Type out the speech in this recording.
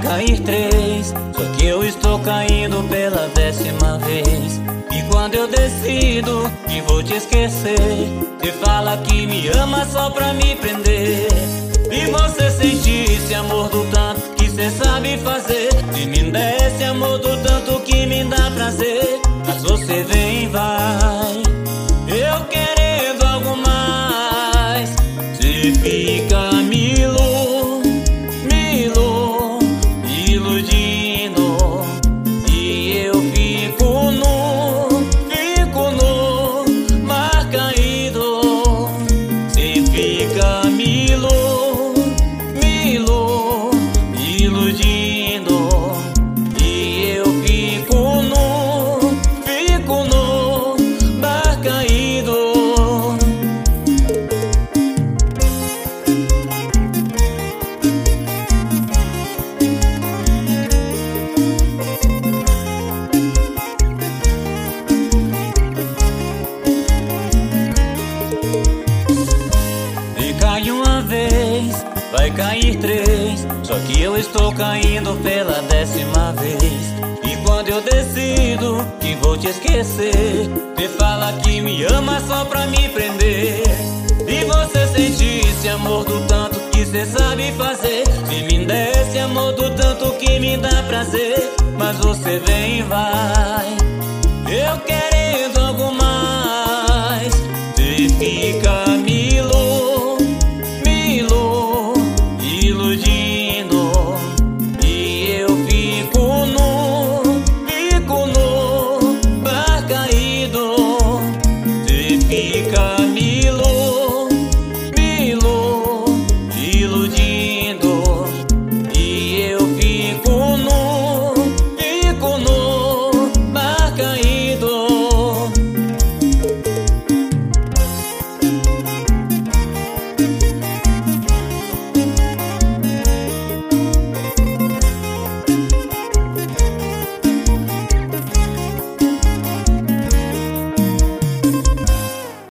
cair três, só que eu estou caindo pela décima vez. E quando eu decido que vou te esquecer, você fala que me ama só pra me prender. E você sente esse amor do tanto que cê sabe fazer. Se me der esse amor do vai cair três. Só que eu estou caindo pela décima vez. E quando eu decido que vou te esquecer, você fala que me ama só pra me prender. E você sente esse amor do tanto que cê sabe fazer. Se me der esse amor do tanto que me dá prazer. Mas você vem e vai. 一个。